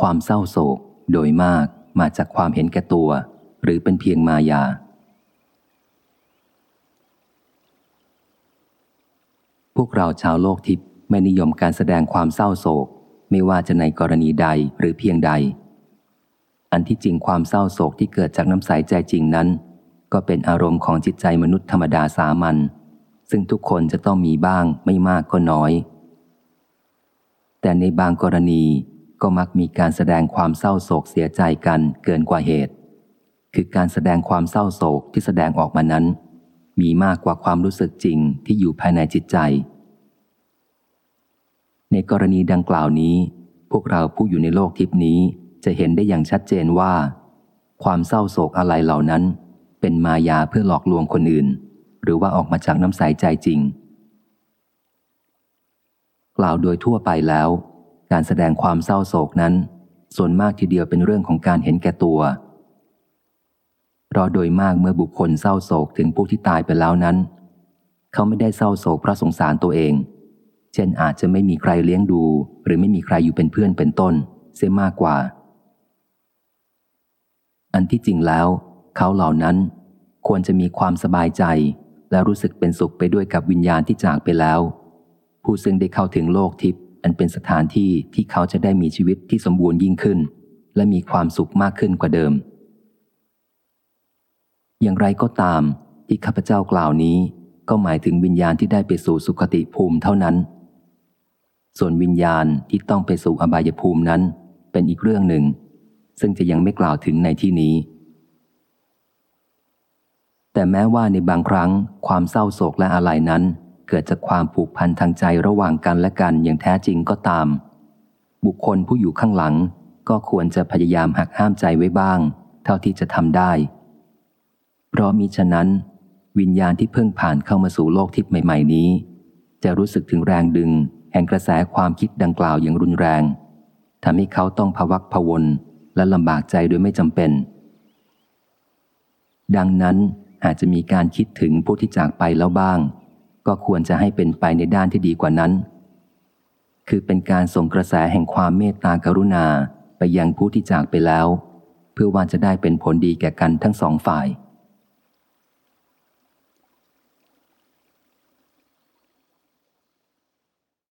ความเศร้าโศกโดยมากมาจากความเห็นแก่ตัว หรือเป็นเพียงมายา พวกเราชาวโลกทิพย์ไม่นิยมการแสดงความเศร้าโศก ไม่ว่าจะในกรณีใดหรือเพียงใด อันที่จริงความเศร้าโศกที่เกิดจากน้ำใสใจจริงนั้น ก็เป็นอารมณ์ของจิตใจมนุษย์ธรรมดาสามัญซึ่งทุกคนจะต้องมีบ้างไม่มากก็น้อย แต่ในบางกรณี ก็มักมีการแสดงความเศร้าโศกเสียใจกันเกินกว่าเหตุ คือการแสดงความเศร้าโศกที่แสดงออกมานั้น มีมากกว่าความรู้สึกจริงที่อยู่ภายในจิตใจ ในกรณีดังกล่าวนี้ พวกเราผู้อยู่ในโลกทิพนี้จะเห็นได้อย่างชัดเจนว่า ความเศร้าโศกอะไรเหล่านั้น เป็นมายาเพื่อหลอกลวงคนอื่น หรือว่าออกมาจากน้ำใสใจจริง กล่าวโดยทั่วไปแล้ว การแสดงความเศร้าโศกนั้น ส่วนมากทีเดียวเป็นเรื่องของการเห็นแก่ตัว เพราะโดยมากเมื่อบุคคลเศร้าโศกถึงผู้ที่ตายไปแล้วนั้น เขาไม่ได้เศร้าโศกเพราะสงสารตัวเอง เช่นอาจจะไม่มีใครเลี้ยงดู หรือไม่มีใครอยู่เป็นเพื่อนเป็นต้น เสียมากกว่า อันที่จริงแล้ว เขาเหล่านั้นควรจะมีความสบายใจ และรู้สึกเป็นสุขไปด้วยกับวิญญาณที่จากไปแล้ว ผู้ซึ่งได้เข้าถึงโลกทิพย์ อันเป็นสถานที่ที่เขาจะได้มีชีวิตที่สมบูรณ์ยิ่งขึ้น และมีความสุขมากขึ้นกว่าเดิม อย่างไรก็ตามที่ข้าพเจ้ากล่าวนี้ ก็หมายถึงวิญญาณที่ได้ไปสู่สุคติภูมิเท่านั้น ส่วนวิญญาณที่ต้องไปสู่อบายภูมินั้น เป็นอีกเรื่องหนึ่ง ซึ่งจะยังไม่กล่าวถึงในที่นี้ แต่แม้ว่าในบางครั้งความเศร้าโศกและอะไรนั้น เกิดจากความผูกพันทางใจระหว่างกันและกันอย่างแท้จริงก็ตาม บุคคลผู้อยู่ข้างหลัง ก็ควรจะพยายามหักห้ามใจไว้บ้าง เท่าที่จะทำได้ เพราะมิฉะนั้น วิญญาณที่เพิ่งผ่านเข้ามาสู่โลกทิพย์ใหม่ ๆ นี้ จะรู้สึกถึงแรงดึง แห่งกระแสความคิดดังกล่าวอย่างรุนแรงทำให้เขาต้องพวักพวนและลำบากใจโดยไม่จำเป็น ดังนั้นอาจจะมีการคิดถึงผู้ที่จากไปแล้วบ้าง ก็ควรจะให้เป็นไปในด้านที่ดีกว่านั้น คือเป็นการส่งกระแสแห่งความเมตตากรุณาไปยังผู้ที่จากไปแล้ว เพื่อว่าจะได้เป็นผลดีแก่กันทั้งสองฝ่าย